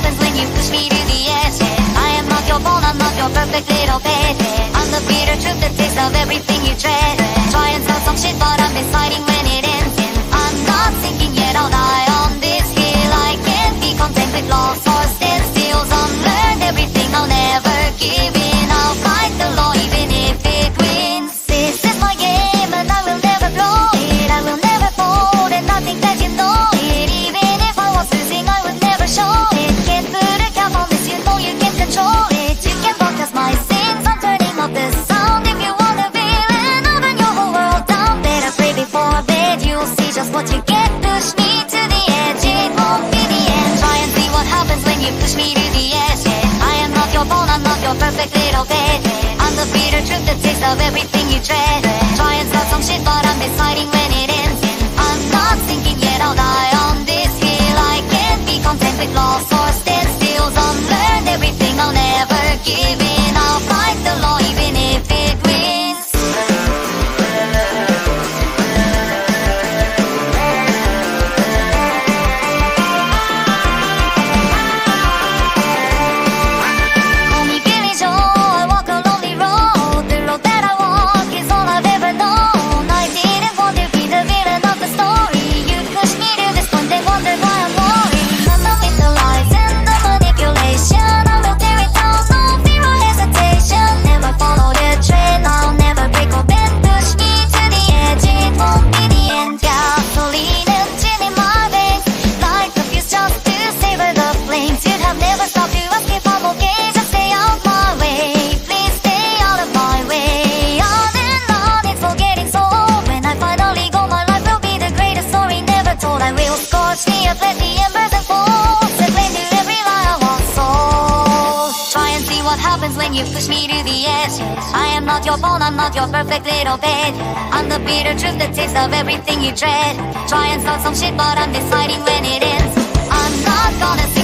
happens when you push me to the edge. I am not your bone, I'm not your perfect little pet. I'm the bitter truth that takes of everything you dread Trying Try and sell some shit but I'm deciding when you push me to the edge. I am not your bone, I'm not your perfect little bed. I'm the bitter truth that tastes of everything you dread. Yeah. Try and start some shit, but I'm deciding when it ends. I'm not sinking yet, I'll die on this hill. I can't be content with loss. when you push me to the edge. I am not your bone, I'm not your perfect little bed. I'm the bitter truth that tastes of everything you dread. Try and start some shit, but I'm deciding when it ends. I'm not gonna.